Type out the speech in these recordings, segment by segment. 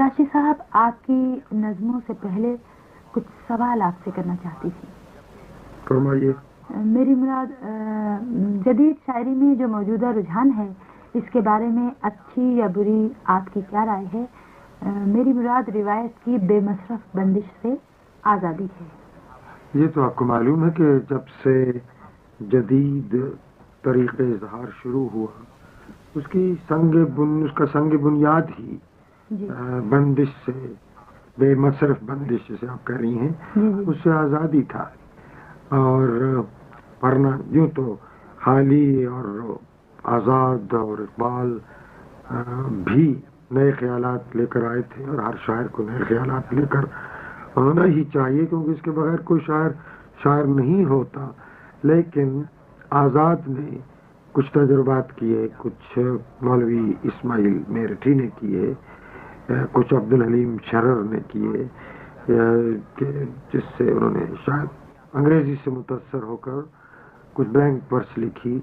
راشد صاحب آپ کی نظموں سے پہلے کچھ سوال آپ سے کرنا چاہتی تھی۔ فرمائیے۔ میری مراد جدید شاعری میں جو موجودہ رجحان ہے اس کے بارے میں اچھی یا بری آپ کی کیا رائے ہے؟ میری مراد روایت کی بے مصرف بندش سے آزادی ہے۔ یہ تو آپ کو معلوم ہے کہ جب سے جدید طریقے اظہار شروع ہوا اس کی سنگ بن اس کا سنگ بنیاد ہی بندش سے بے مصرف بندش جسے آپ کہہ رہی ہیں جی جی۔ اس سے آزادی تھا۔ اور ورنہ یوں تو حالی اور آزاد اور اقبال بھی نئے خیالات لے کر آئے تھے اور ہر شاعر کو نئے خیالات لے کر آنا ہی چاہیے کیونکہ اس کے بغیر کوئی شاعر شاعر نہیں ہوتا۔ لیکن آزاد نے کچھ تجربات کیے کچھ مولوی اسماعیل میرٹھی نے کیے۔ کچھ عبدالحلیم شرر نے کیے جس سے انہوں نے شاید انگریزی سے متاثر ہو کر کچھ بلینک ورس لکھی۔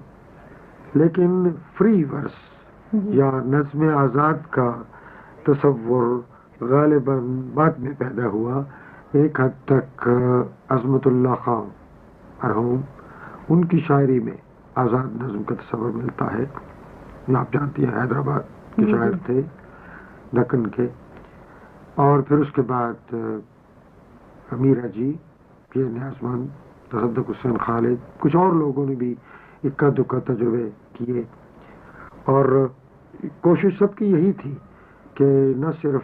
لیکن فری ورس یا نظم آزاد کا تصور غالباً بعد میں پیدا ہوا۔ ایک حد تک عظمت اللہ خان مرحوم ان کی شاعری میں آزاد نظم کا تصور ملتا ہے۔ آپ جانتی ہیں حیدرآباد کے شاعر جی۔ تھے۔ دکن کے۔ اور پھر اس کے بعد امیرہ جی پی نیاز مند تصدق حسین خالد، کچھ اور لوگوں نے بھی اکا دکا تجربے کیے۔ اور کوشش سب کی یہی تھی کہ نہ صرف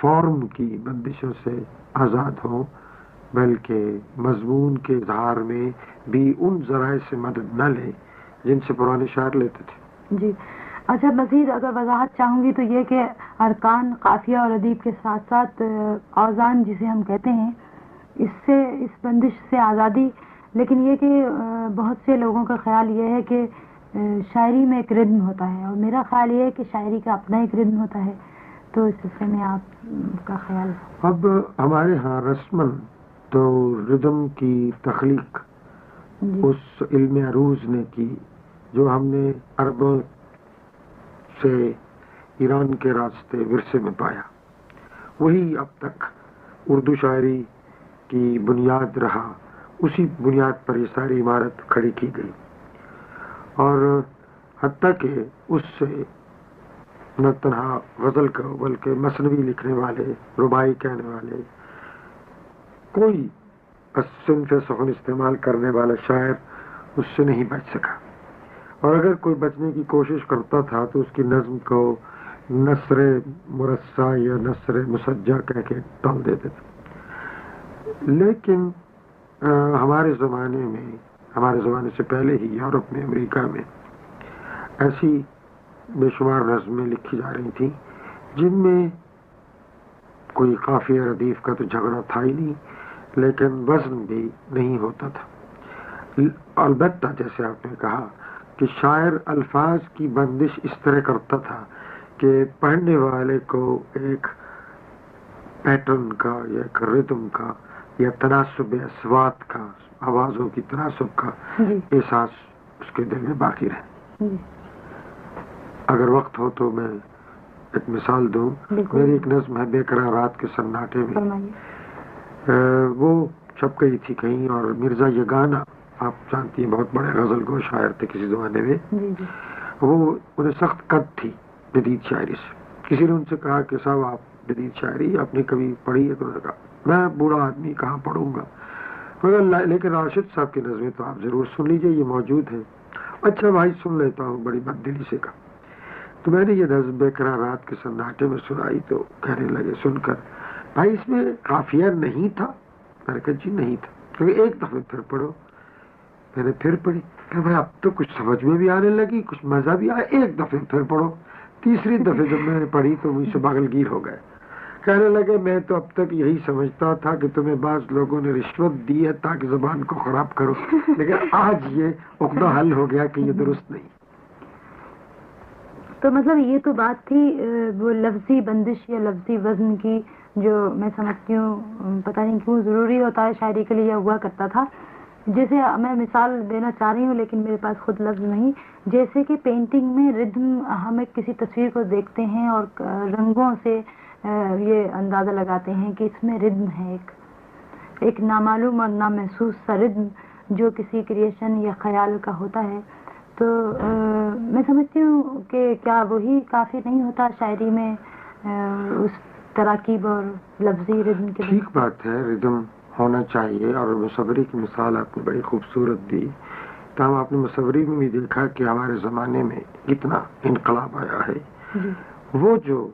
فارم کی بندشوں سے آزاد ہوں بلکہ مضمون کے اظہار میں بھی ان ذرائع سے مدد نہ لیں جن سے پرانے شاعر لیتے تھے۔ جی اچھا مزید اگر وضاحت چاہوں گی تو یہ کہ ارکان قافیہ اور ادیب کے ساتھ ساتھ اوزان جسے ہم کہتے ہیں اس سے اس بندش سے آزادی۔ لیکن یہ کہ بہت سے لوگوں کا خیال یہ ہے کہ شاعری میں ایک ردم ہوتا ہے۔ اور میرا خیال یہ ہے کہ شاعری کا اپنا ایک ردم ہوتا ہے۔ تو اس سلسلے میں آپ کا خیال۔ اب ہمارے ہاں رسمن تو ردم کی تخلیق جی۔ اس علم عروض نے کی جو ہم نے عربوں سے ایران کے راستے ورثے میں پایا۔ وہی اب تک اردو شاعری کی بنیاد رہا۔ اسی بنیاد پر یہ ساری عمارت کھڑی کی گئی۔ اور حتیٰ کہ اس سے نہ تنہا غزل کا، بلکہ مصنوعی لکھنے والے ربائی کہنے والے، کوئی صنف سخن استعمال کرنے والا شاعر اس سے نہیں بچ سکا۔ اور اگر کوئی بچنے کی کوشش کرتا تھا تو اس کی نظم کو نثر مرصع یا نثر مسجع کہہ کے ٹال دیتے تھے۔ لیکن ہمارے زمانے میں، ہمارے زمانے سے پہلے ہی یورپ میں، امریکہ میں ایسی بے شمار نظمیں لکھی جا رہی تھیں جن میں کوئی قافیہ ردیف کا تو جھگڑا تھا ہی نہیں، لیکن وزن بھی نہیں ہوتا تھا۔ البتہ جیسے آپ نے کہا کہ شاعر الفاظ کی بندش اس طرح کرتا تھا کہ پڑھنے والے کو ایک پیٹرن کا یا ایک ردم کا یا تناسب اسوات کا آوازوں کی تناسب کا جی۔ احساس اس کے دل میں باقی رہے۔ جی۔ اگر وقت ہو تو میں ایک مثال دوں۔ میری ایک نظم ہے بے رات کے سناٹے میں۔ وہ چھپ گئی تھی کہیں اور مرزا یگانا آپ جانتی ہیں بہت بڑے غزل گو شاعر تھے کسی زمانے میں۔ جی جی۔ وہ انہیں سخت قد تھی جدید شاعری سے۔ کسی نے ان سے کہا کہ صاحب آپ جدید شاعری آپ نے کبھی پڑھی ہے؟ تو انہوں نے کہا میں بوڑھا آدمی کہاں پڑھوں گا؟ مگر لیکن راشد صاحب کی نظمیں تو آپ ضرور سن لیجیے یہ موجود ہے اچھا بھائی سن لیتا ہوں بڑی بد دلی سے کہا۔ تو میں نے یہ نظم بے رات کے سناٹے میں سنائی تو کہنے لگے سن کر بھائی اس میں قافیہ نہیں تھا؟ میں نے کہا جی نہیں تھا۔ کیونکہ ایک دفعہ پھر پڑھو۔ میں نے پھر پڑھی کہ بھائی اب تو کچھ سمجھ میں بھی آنے لگی، کچھ مزہ بھی آیا۔ ایک دفعہ پھر پڑھو۔ تیسری دفعہ جب میں نے پڑھی تو مجھ سے باغل گیر ہو گئے۔ کہنے لگے، میں تو اب تک یہی سمجھتا تھا کہ تمہیں بعض لوگوں نے رشوت دی ہے تاکہ زبان کو خراب کرو۔ لیکن آج یہ عقدہ حل ہو گیا کہ یہ درست نہیں۔ تو مطلب یہ تو بات تھی، وہ لفظی بندش یا لفظی وزن کی جو میں سمجھتی ہوں، پتہ نہیں کیوں ضروری ہوتا ہے، شاعری کے لیے ہوا کرتا تھا۔ جیسے میں مثال دینا چاہ رہی ہوں، لیکن میرے پاس خود لفظ نہیں۔ جیسے کہ پینٹنگ میں ردم ہم ایک کسی تصویر کو دیکھتے ہیں اور رنگوں سے یہ اندازہ لگاتے ہیں کہ اس میں ردم ہے ایک۔ ایک نامعلوم اور نامحسوس سا ردم جو کسی کریشن یا خیال کا ہوتا ہے۔ تو میں سمجھتی ہوں کہ کیا وہی کافی نہیں ہوتا شاعری میں اس تراکیب اور لفظی ردم کے ٹھیک بات ہے ردم ہونا چاہیے اور مصوری کی مثال آپ نے بڑی خوبصورت دی۔ تاہم آپ نے مصوری میں بھی دیکھا کہ ہمارے زمانے میں کتنا انقلاب آیا ہے۔ جی۔ وہ جو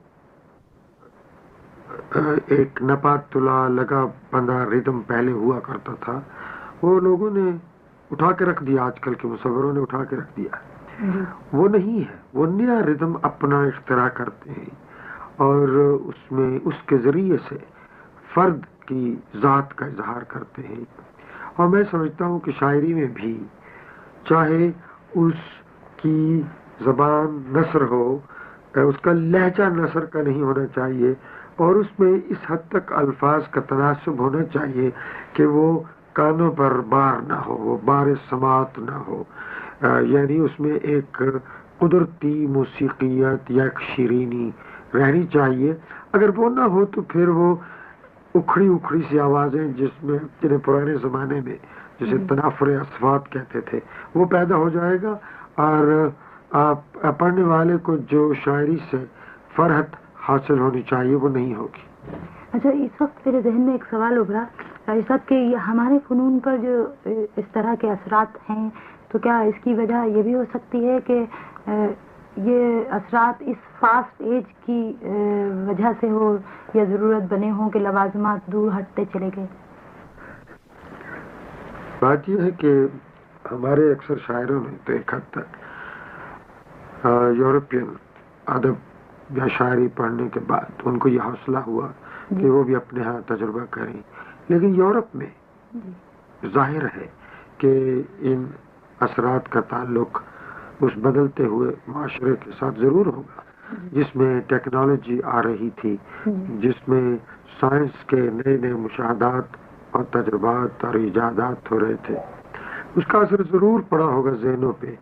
ایک نپات تلا لگا بندہ ردم پہلے ہوا کرتا تھا وہ لوگوں نے اٹھا کے رکھ دیا۔ آج کل کے مصوروں نے اٹھا کے رکھ دیا۔ جی۔ وہ نہیں ہے۔ وہ نیا ردم اپنا اختراع کرتے ہیں اور اس میں اس کے ذریعے سے فرد کی ذات کا اظہار کرتے ہیں۔ اور میں سمجھتا ہوں کہ شاعری میں بھی چاہے اس کی زبان نثر ہو، اس کا لہجہ نثر کا نہیں ہونا چاہیے، اور اس میں اس حد تک الفاظ کا تناسب ہونا چاہیے کہ وہ کانوں پر بار نہ ہو، وہ بار سماعت نہ ہو۔ یعنی اس میں ایک قدرتی موسیقیت یا ایک شیرینی رہنی چاہیے۔ اگر وہ نہ ہو تو پھر وہ اکھڑی اکھڑی سی آوازیں جس میں جنہیں پرانے زمانے میں جسے تنافر اسفات کہتے تھے وہ پیدا ہو جائے گا۔ اور آپ پڑھنے والے کو جو شاعری سے فرحت حاصل ہونی چاہیے وہ نہیں ہوگی۔ اچھا اس وقت میرے ذہن میں ایک سوال ابھرا۔ صاحب کہ ہمارے فنون پر جو اس طرح کے اثرات ہیں تو کیا اس کی وجہ یہ بھی ہو سکتی ہے کہ یہ اثرات اس فاسٹ ایج کی وجہ سے ہو یا ضرورت بنے ہوں کہ لوازمات دور ہٹتے چلے گئے بات یہ ہے کہ ہمارے اکثر شاعروں نے تو ایک حد تک یورپین ادب یا شاعری پڑھنے کے بعد ان کو یہ حوصلہ ہوا جی۔ کہ وہ بھی اپنے ہاں تجربہ کریں لیکن یورپ میں جی۔ ظاہر ہے کہ ان اثرات کا تعلق اس بدلتے ہوئے معاشرے کے ساتھ ضرور ہوگا۔ جس میں ٹیکنالوجی آ رہی تھی جس میں سائنس کے نئے نئے مشاہدات اور تجربات اور ایجادات ہو رہے تھے۔ اس کا اثر ضرور پڑا ہوگا ذہنوں پہ۔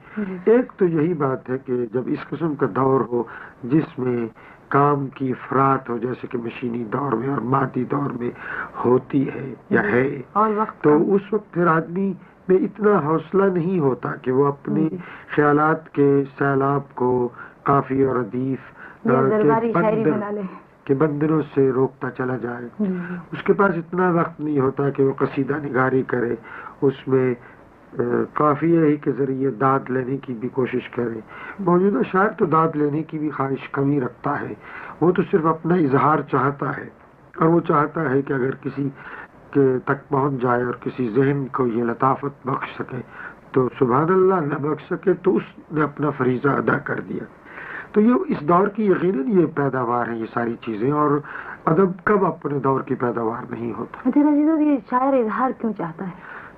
ایک تو یہی بات ہے کہ جب اس قسم کا دور ہو جس میں کام کی افراد ہو جیسے کہ مشینی دور میں اور مادی دور میں ہوتی ہے یا ہے تو اس وقت پھر آدمی میں اتنا حوصلہ نہیں ہوتا کہ وہ اپنے خیالات کے سیلاب کو کافی اور ادیف کے بندروں سے روکتا چلا جائے۔ اس کے پاس اتنا وقت نہیں ہوتا کہ وہ قصیدہ نگاری کرے۔ اس میں کافی ہی کے ذریعے داد لینے کی بھی کوشش کرے۔ موجودہ شاعر تو داد لینے کی بھی خواہش کمی رکھتا ہے۔ وہ تو صرف اپنا اظہار چاہتا ہے اور وہ چاہتا ہے کہ اگر کسی کے تک پہنچ جائے اور کسی ذہن کو یہ لطافت بخش سکے تو سبحان اللہ نہ بخش سکے تو اس نے اپنا فریضہ ادا کر دیا۔ تو یہ اس دور کی یقیناً یہ پیداوار ہیں یہ ساری چیزیں اور ادب کب اپنے دور کی پیداوار نہیں ہوتا۔ اچھا، شاعر اظہار کیوں چاہتا ہے؟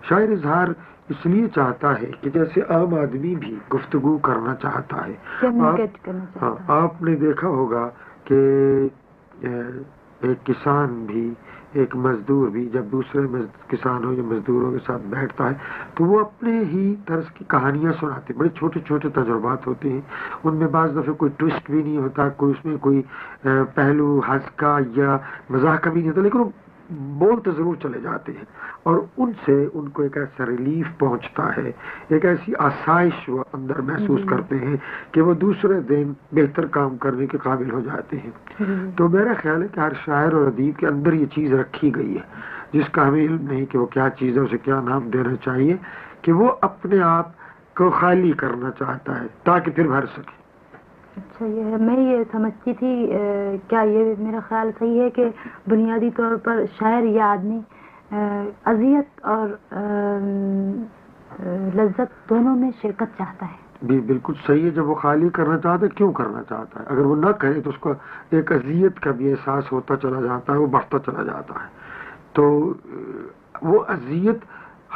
شاعر اظہار اس لیے چاہتا ہے کہ جیسے عام آدمی بھی گفتگو کرنا چاہتا ہے۔ ہاں آپ نے دیکھا ہوگا کہ ایک کسان بھی ایک مزدور بھی، جب دوسرے کسانوں یا مزدوروں کے ساتھ بیٹھتا ہے، تو وہ اپنے ہی طرز کی کہانیاں سناتے ہیں۔ بڑے چھوٹے چھوٹے تجربات ہوتے ہیں۔ ان میں بعض دفعہ کوئی ٹوسٹ بھی نہیں ہوتا، کوئی اس میں کوئی پہلو ہنس کا یا مزاح کا بھی نہیں ہوتا، لیکن وہ بولتے ضرور چلے جاتے ہیں اور ان سے ان کو ایک ایسا ریلیف پہنچتا ہے ایک ایسی آسائش وہ اندر محسوس کرتے ہیں کہ وہ دوسرے دن بہتر کام کرنے کے قابل ہو جاتے ہیں۔ تو میرا خیال ہے کہ ہر شاعر اور ادیب کے اندر یہ چیز رکھی گئی ہے جس کا ہمیں علم نہیں کہ وہ کیا چیز ہے اسے کیا نام دینا چاہیے کہ وہ اپنے آپ کو خالی کرنا چاہتا ہے تاکہ پھر بھر سکے۔ اچھا یہ میں یہ سمجھتی تھی کیا یہ میرا خیال صحیح ہے کہ بنیادی طور پر شاعر یا آدمی اذیت اور لذت دونوں میں شرکت چاہتا ہے؟ بھی بالکل صحیح ہے، جب وہ خالی کرنا چاہتا ہے، کیوں کرنا چاہتا ہے؟ اگر وہ نہ کرے تو اس کو ایک اذیت کا بھی احساس ہوتا چلا جاتا ہے، وہ بڑھتا چلا جاتا ہے۔ تو وہ اذیت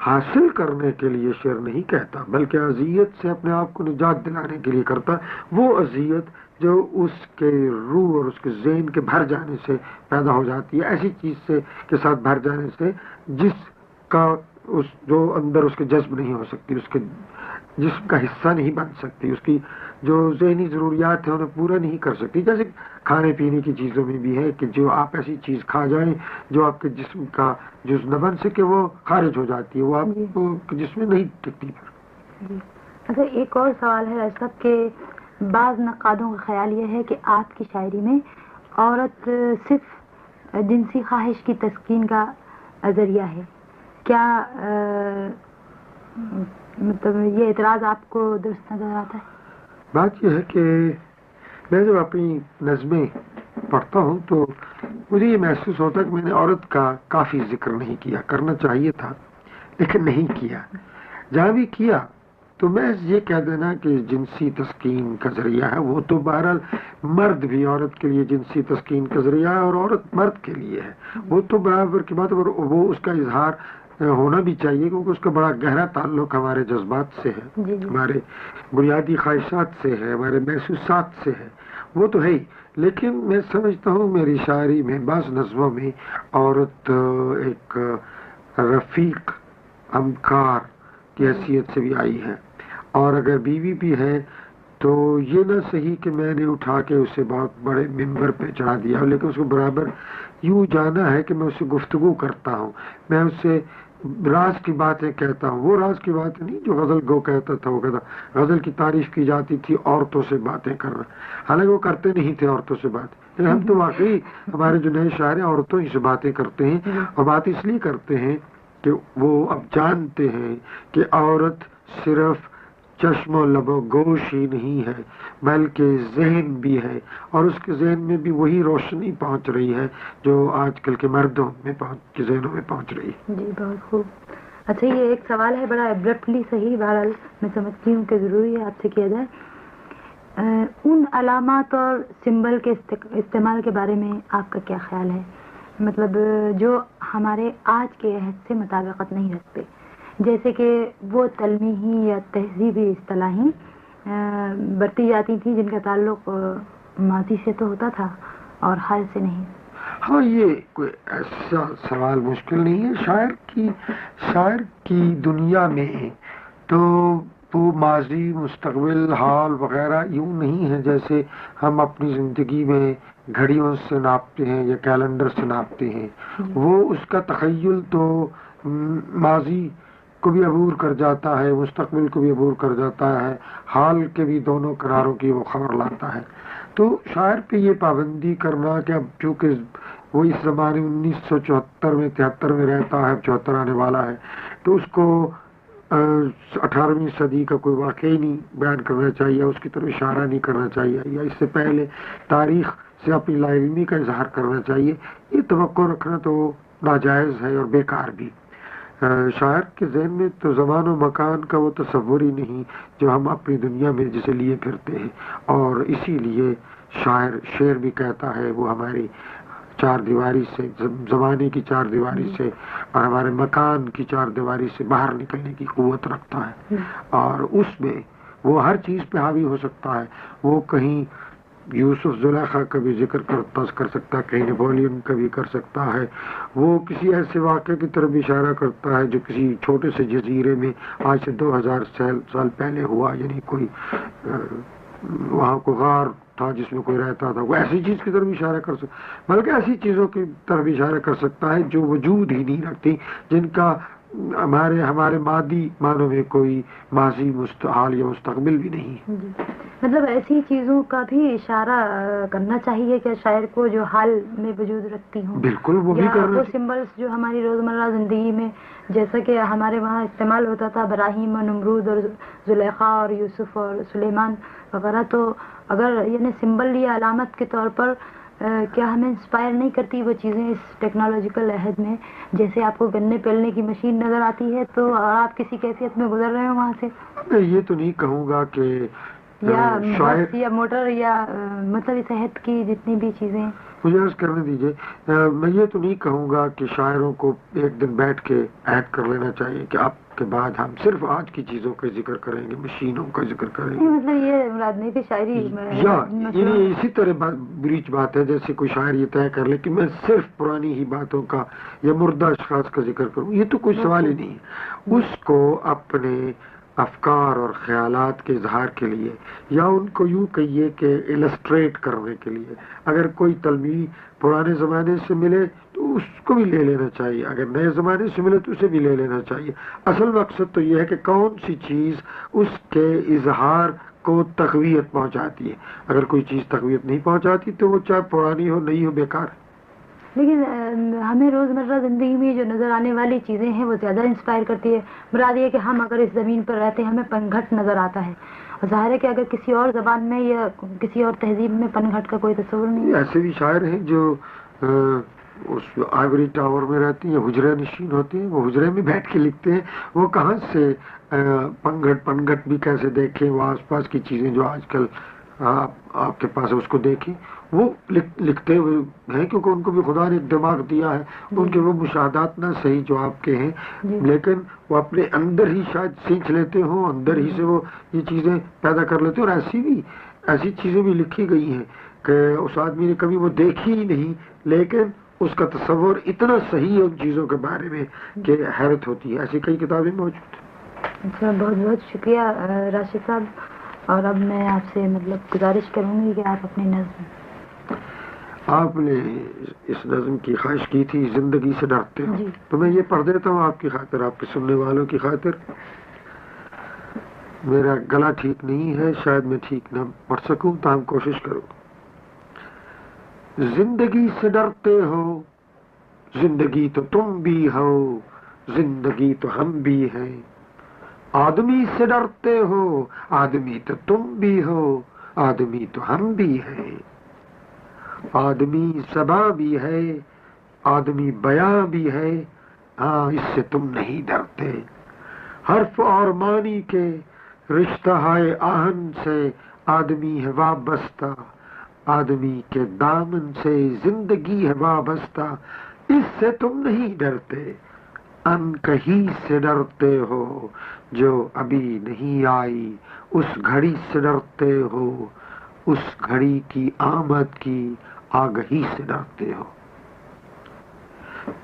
حاصل کرنے کے لیے شعر نہیں کہتا، بلکہ اذیت سے اپنے آپ کو نجات دلانے کے لیے کرتا۔ وہ اذیت جو اس کے روح اور اس کے ذہن کے بھر جانے سے پیدا ہو جاتی ہے، ایسی چیز سے، کے ساتھ بھر جانے سے، جس کا اس، جو اندر اس کے جذب نہیں ہو سکتی، اس کے جسم کا حصہ نہیں بن سکتی اس کی جو ذہنی ضروریات ہیں انہیں پورا نہیں کر سکتی جیسے کھانے پینے کی چیزوں میں بھی ہے کہ جو آپ ایسی چیز کھا جائیں جو آپ کے جسم کا جز نہ بن سکے وہ خارج ہو جاتی ہے وہ آپ جی۔ جسم میں نہیں ٹکتی جی۔ اچھا ایک اور سوال ہے صاحب کہ بعض نقادوں کا خیال یہ ہے کہ آپ کی شاعری میں عورت صرف جنسی خواہش کی تسکین کا ذریعہ ہے کیا مطلب یہ اعتراض آپ کو درست نظر آتا ہے؟ بات یہ ہے کہ میں جب اپنی نظمیں پڑھتا ہوں تو مجھے یہ محسوس ہوتا ہے کہ میں نے عورت کا کافی ذکر نہیں کیا، کرنا چاہیے تھا لیکن نہیں کیا۔ جہاں بھی کیا تو میں یہ کہہ دینا کہ جنسی تسکین کا ذریعہ ہے۔ وہ تو بہرحال مرد بھی عورت کے لیے جنسی تسکین کا ذریعہ ہے اور عورت مرد کے لیے ہے۔ وہ تو برابر کی بات اور وہ اس کا اظہار ہونا بھی چاہیے کیونکہ اس کا بڑا گہرا تعلق ہمارے جذبات سے ہے جی، جی۔ ہمارے بنیادی خواہشات سے ہے ہمارے محسوسات سے ہے۔ وہ تو ہے ہی۔ لیکن میں سمجھتا ہوں میری شاعری میں بعض نظموں میں عورت ایک رفیق امکار کی حیثیت سے بھی آئی ہے۔ اور اگر بیوی بھی ہے تو یہ نہ صحیح کہ میں نے اٹھا کے اسے بہت بڑے ممبر پہ چڑھا دیا لیکن اس کو برابر یوں جانا ہے کہ میں اسے گفتگو کرتا ہوں۔ میں اسے راز کی باتیں کہتا ہوں، وہ راز کی باتیں نہیں جو غزل گو کہتا تھا، وہ کہتا غزل کی تعریف کی جاتی تھی عورتوں سے باتیں کرنا حالانکہ وہ کرتے نہیں تھے عورتوں سے بات ہم تو واقعی ہمارے جو نئے شاعر ہیں، عورتوں ہی سے باتیں کرتے ہیں اور بات اس لیے کرتے ہیں کہ وہ اب جانتے ہیں کہ عورت صرف چشم و لب و گوش ہی نہیں ہے، بلکہ ذہن بھی ہے۔ اور اس کے ذہن میں بھی وہی روشنی پہنچ رہی ہے جو آج کل کے مردوں میں پہنچ، کے ذہنوں میں پہنچ رہی ہے۔ جی بہت خوب۔ اچھا یہ ایک سوال ہے، بڑا ابرپٹلی صحیح، بہرحال میں سمجھتی ہوں کہ ضروری ہے آپ سے کیا جائے۔ ان علامات اور سمبل کے استعمال کے بارے میں آپ کا کیا خیال ہے؟ مطلب جو ہمارے آج کے عہد سے مطابقت نہیں رکھتے۔ جیسے کہ وہ تلمیحی یا تہذیبی اصطلاحیں برتی جاتی تھیں جن کا تعلق ماضی سے تو ہوتا تھا اور حال سے نہیں۔ ہاں یہ کوئی ایسا سوال مشکل نہیں ہے۔ شاعر کی شاعر کی دنیا میں تو وہ ماضی مستقبل حال وغیرہ یوں نہیں ہے جیسے ہم اپنی زندگی میں گھڑیوں سے ناپتے ہیں یا کیلنڈر سے ناپتے ہیں۔ جی۔ وہ اس کا تخیل تو ماضی کو بھی عبور کر جاتا ہے، مستقبل کو بھی عبور کر جاتا ہے، حال کے بھی دونوں قراروں کی وہ خبر لاتا ہے۔ تو شاعر پہ یہ پابندی کرنا کہ اب چونکہ وہ اس زمانے انیس سو چوہتر میں، تہتر میں رہتا ہے، اب چوہتر آنے والا ہے، تو اس کو اٹھارہویں صدی کا کوئی واقعی نہیں بیان کرنا چاہیے، اس کی طرف اشارہ نہیں کرنا چاہیے، یا اس سے پہلے تاریخ سے اپنی لائبریری کا اظہار کرنا چاہیے۔ یہ توقع رکھنا تو ناجائز ہے اور بیکار بھی۔ شاعر کے ذہن میں تو زمان و مکان کا وہ تصور ہی نہیں جو ہم اپنی دنیا میں جسے لیے پھرتے ہیں۔ اور اسی لیے شاعر شعر بھی کہتا ہے وہ ہماری چار دیواری سے زمانے کی چار دیواری سے اور ہمارے مکان کی چار دیواری سے باہر نکلنے کی قوت رکھتا ہے۔ اور اس میں وہ ہر چیز پہ حاوی ہو سکتا ہے۔ وہ کہیں یوسف زلیخا کا بھی ذکر کر سکتا ہے، کہیں نیپولین کا بھی کر سکتا ہے۔ وہ کسی ایسے واقعے کی طرف اشارہ کرتا ہے جو کسی چھوٹے سے جزیرے میں آج سے دو ہزار سال پہلے ہوا یعنی کوئی وہاں کو غار تھا جس میں کوئی رہتا تھا۔ وہ ایسی چیز کی طرف اشارہ کر سکتا بلکہ ایسی چیزوں کی طرف اشارہ کر سکتا ہے جو وجود ہی نہیں رکھتی، جن کا ہمارے ہمارے مادی معنوں میں کوئی ماضی مستحال یا مستقبل بھی نہیں جی۔ مطلب ایسی چیزوں کا بھی اشارہ کرنا چاہیے کہ شاعر کو جو حال میں وجود رکھتی ہوں۔ بالکل وہ بھی کرنا سمبلس جو ہماری روزمرہ زندگی میں جیسا کہ ہمارے وہاں استعمال ہوتا تھا براہیم و نمرود اور زلیخا اور یوسف اور سلیمان وغیرہ تو اگر یعنی سمبل یا علامت کے طور پر کیا ہمیں انسپائر نہیں کرتی وہ چیزیں اس ٹیکنالوجیکل عہد میں؟ جیسے آپ کو گنے پیلنے کی مشین نظر آتی ہے تو آپ کسی کیفیت میں گزر رہے ہو وہاں سے؟ میں یہ تو نہیں کہوں گا کہ یا موٹر یا مطلب صحت کی جتنی بھی چیزیں مجھے عرض کرنے دیجیے میں یہ تو نہیں کہوں گا کہ شاعروں کو ایک دن بیٹھ کے عہد کر لینا چاہیے کہ آپ کے بعد ہم صرف آج کی چیزوں کا ذکر کریں گے مشینوں کا ذکر کریں گے۔ مطلب یہ راجنیتی شاعری یا یعنی اسی طرح بریچ بات ہے جیسے کوئی شاعر یہ طے کر لے کہ میں صرف پرانی ہی باتوں کا یا مردہ اشخاص کا ذکر کروں یہ تو کوئی سوال ہی نہیں ہے۔ اس کو اپنے افکار اور خیالات کے اظہار کے لیے یا ان کو یوں کہیے کہ السٹریٹ کرنے کے لیے۔ اگر کوئی تلمی پرانے زمانے سے ملے تو اس کو بھی لے لینا چاہیے۔ اگر نئے زمانے سے ملے تو اسے بھی لے لینا چاہیے۔ اصل مقصد تو یہ ہے کہ کون سی چیز اس کے اظہار کو تقویت پہنچاتی ہے۔ اگر کوئی چیز تقویت نہیں پہنچاتی تو وہ چاہے پرانی ہو نہیں ہو، بیکار ہے۔ لیکن ہمیں روزمرہ زندگی میں جو نظر آنے والی چیزیں ہیں، وہ زیادہ انسپائر کرتی ہے۔ مراد یہ کہ ہم اگر اس زمین پر رہتے ہیں، ہمیں پنگھٹ نظر آتا ہے۔ اور ظاہر ہے کہ اگر کسی اور زبان میں یا کسی اور تہذیب میں پنگھٹ کا کوئی تصور نہیں ایسے بھی شاعر ہیں جو اس آئیوری ٹاور میں رہتے ہیں، حجرے نشین ہوتے ہیں، وہ حجرے میں بیٹھ کے لکھتے ہیں۔ وہ کہاں سے پنگھٹ پنگھٹ بھی کیسے دیکھیں؟ وہ آس پاس کی چیزیں جو آج کل آپ کے پاس اس کو دیکھیں۔ وہ لکھتے ہوئے ہیں کیونکہ ان کو بھی خدا نے دماغ دیا ہے۔ ان کے وہ مشاہدات نہ صحیح جو آپ کے ہیں۔ جی۔ لیکن وہ اپنے اندر ہی شاید سینچ لیتے ہوں اندر ہی سے وہ یہ چیزیں پیدا کر لیتے اور ایسی بھی ایسی چیزیں بھی لکھی گئی ہیں کہ اس آدمی نے کبھی وہ دیکھی ہی نہیں لیکن اس کا تصور اتنا صحیح ہے ان چیزوں کے بارے میں کہ حیرت ہوتی ہے۔ ایسی کئی کتابیں موجود ہیں۔ اچھا بہت بہت شکریہ راشد صاحب۔ اور اب میں آپ سے مطلب گزارش کروں گی کہ آپ اپنی نظر آپ نے اس نظم کی خواہش کی تھی زندگی سے ڈرتے ہو۔ جی۔ تو میں یہ پڑھ دیتا ہوں آپ کی خاطر آپ کے سننے والوں کی خاطر۔ میرا گلا ٹھیک نہیں ہے شاید میں ٹھیک نہ پڑھ سکوں تو ہم کوشش کروں زندگی سے ڈرتے ہو زندگی تو تم بھی ہو زندگی تو ہم بھی ہیں۔ آدمی سے ڈرتے ہو آدمی تو تم بھی ہو آدمی تو ہم بھی ہیں۔ آدمی سبا بھی ہے، آدمی بیاں بھی ہے۔ ہاں اس سے تم نہیں ڈرتے۔ حرف اور مانی کے رشتہ ہے آہن سے آدمی ہے وابستہ۔ آدمی کے دامن سے زندگی ہے وابستہ۔ اس سے تم نہیں ڈرتے۔ ان کہیں سے ڈرتے ہو جو ابھی نہیں آئی، اس گھڑی سے ڈرتے ہو۔ اس گھڑی کی آمد کی آگہی سے ڈرتے ہو۔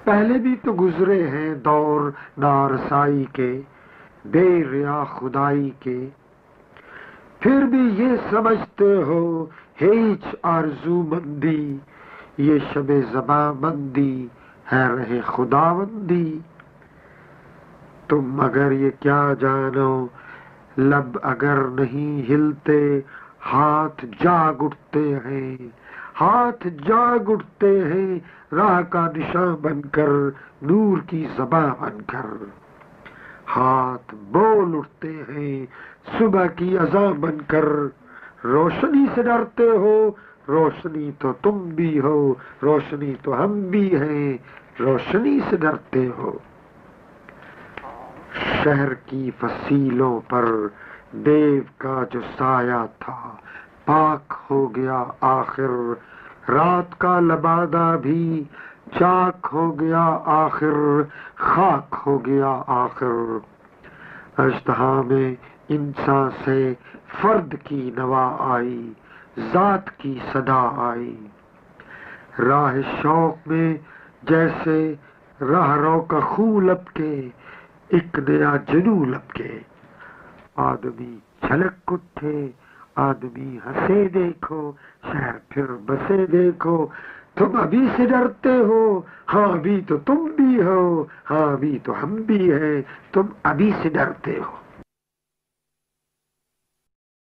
پہلے بھی تو گزرے ہیں دور نارسائی کے، بے ریا خدائی کے۔ پھر بھی یہ سمجھتے ہو، ہیچ آرزو مندی، یہ شب زباں بندی ہے رہے خدا بندی تم اگر یہ کیا جانو، لب اگر نہیں ہلتے ہاتھ جاگ اٹھتے ہیں، ہاتھ جاگ اٹھتے ہیں، راہ کا نشان بن کر، نور کی زباں بن کر۔ ہاتھ بول اٹھتے ہیں، صبح کی ازاں بن کر۔ روشنی سے ڈرتے ہو، روشنی تو تم بھی ہو، روشنی تو ہم بھی ہیں، روشنی سے ڈرتے ہو۔ شہر کی فصیلوں پر دیو کا جو سایہ تھا، پاک ہو گیا آخر، رات کا لبادہ بھی چاک ہو گیا آخر، خاک ہو گیا آخر۔ اجتہا میں انسان سے فرد کی نوا آئی، ذات کی صدا آئی۔ راہ شوق میں جیسے راہ رو کا خو لپ کے ایک نیا جنو لپ کے آدمی چھلک اٹھے آدمی ہنسے دیکھو شہر پھر بسے دیکھو تم ابھی سے ڈرتے ہو ہاں ابھی تو تم بھی ہو ہاں ابھی تو ہم بھی ہیں تم ابھی سے ڈرتے ہو